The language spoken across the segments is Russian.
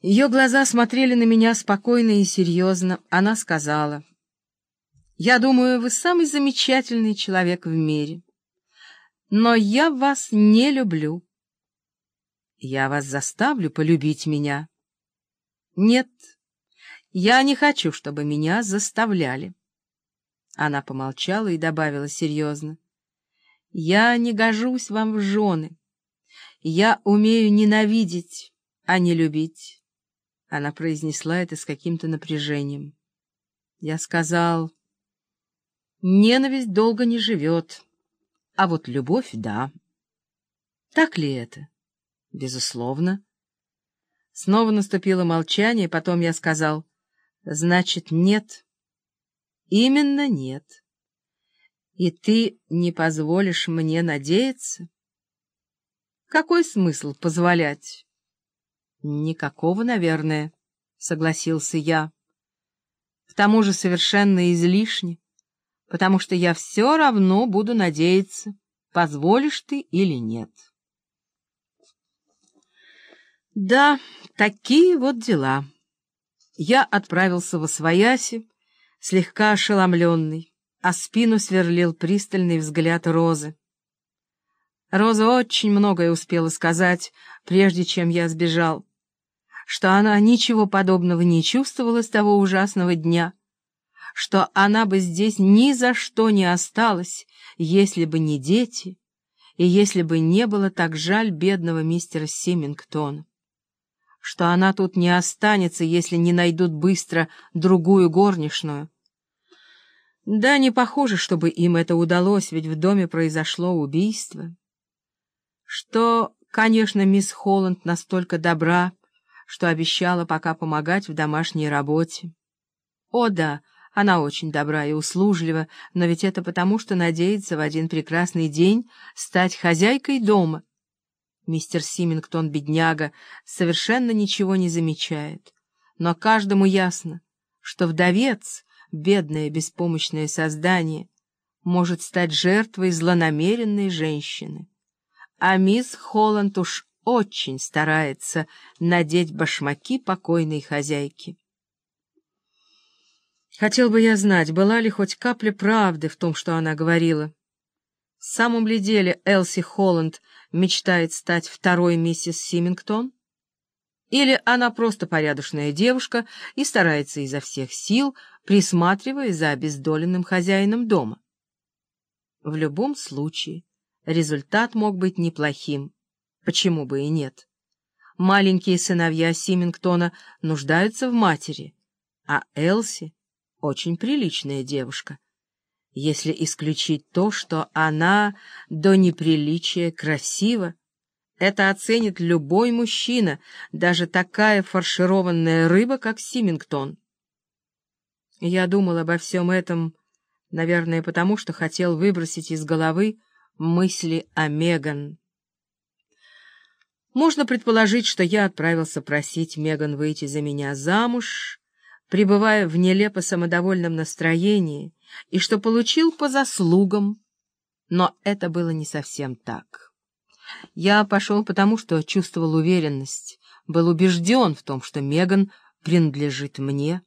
Ее глаза смотрели на меня спокойно и серьезно. Она сказала, «Я думаю, вы самый замечательный человек в мире, но я вас не люблю. Я вас заставлю полюбить меня. Нет, я не хочу, чтобы меня заставляли». Она помолчала и добавила серьезно, «Я не гожусь вам в жены. Я умею ненавидеть, а не любить». Она произнесла это с каким-то напряжением. Я сказал, ненависть долго не живет, а вот любовь — да. Так ли это? Безусловно. Снова наступило молчание, потом я сказал, значит, нет. Именно нет. И ты не позволишь мне надеяться? Какой смысл позволять? Никакого, наверное, согласился я. К тому же совершенно излишне, потому что я все равно буду надеяться, позволишь ты или нет. Да, такие вот дела. Я отправился в Освояси, слегка ошеломленный, а спину сверлил пристальный взгляд Розы. Роза очень многое успела сказать, прежде чем я сбежал что она ничего подобного не чувствовала с того ужасного дня, что она бы здесь ни за что не осталась, если бы не дети, и если бы не было так жаль бедного мистера Симингтона, что она тут не останется, если не найдут быстро другую горничную. Да, не похоже, чтобы им это удалось, ведь в доме произошло убийство. Что, конечно, мисс Холланд настолько добра, что обещала пока помогать в домашней работе. О да, она очень добра и услужлива, но ведь это потому, что надеется в один прекрасный день стать хозяйкой дома. Мистер Симингтон, бедняга, совершенно ничего не замечает. Но каждому ясно, что вдовец, бедное беспомощное создание, может стать жертвой злонамеренной женщины. А мисс Холланд уж очень старается надеть башмаки покойной хозяйки. Хотел бы я знать, была ли хоть капля правды в том, что она говорила. В самом ли деле Элси Холланд мечтает стать второй миссис Симингтон? Или она просто порядочная девушка и старается изо всех сил, присматривая за обездоленным хозяином дома? В любом случае, результат мог быть неплохим. Почему бы и нет? Маленькие сыновья Симингтона нуждаются в матери, а Элси — очень приличная девушка, если исключить то, что она до неприличия красива. Это оценит любой мужчина, даже такая фаршированная рыба, как Симингтон. Я думал обо всем этом, наверное, потому что хотел выбросить из головы мысли о Меган. Можно предположить, что я отправился просить Меган выйти за меня замуж, пребывая в нелепо самодовольном настроении, и что получил по заслугам. Но это было не совсем так. Я пошел потому, что чувствовал уверенность, был убежден в том, что Меган принадлежит мне,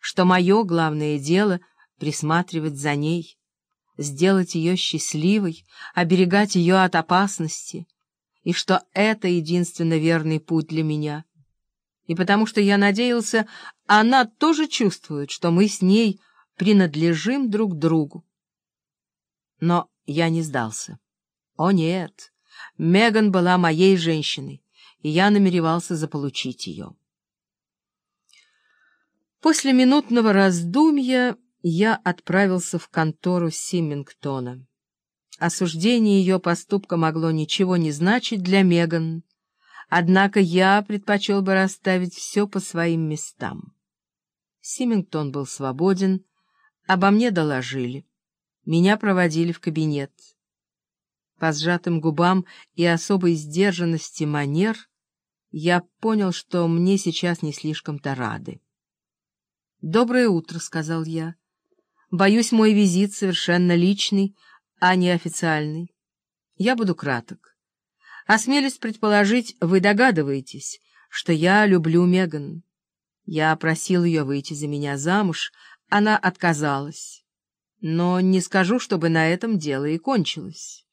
что мое главное дело — присматривать за ней, сделать ее счастливой, оберегать ее от опасности — и что это единственно верный путь для меня. И потому что я надеялся, она тоже чувствует, что мы с ней принадлежим друг другу. Но я не сдался. О нет, Меган была моей женщиной, и я намеревался заполучить ее. После минутного раздумья я отправился в контору Симмингтона. Осуждение ее поступка могло ничего не значить для Меган, однако я предпочел бы расставить все по своим местам. Симингтон был свободен, обо мне доложили. Меня проводили в кабинет. По сжатым губам и особой сдержанности манер я понял, что мне сейчас не слишком-то рады. «Доброе утро», — сказал я. «Боюсь, мой визит совершенно личный, а не официальный. Я буду краток. Осмелюсь предположить, вы догадываетесь, что я люблю Меган. Я просил ее выйти за меня замуж, она отказалась. Но не скажу, чтобы на этом дело и кончилось.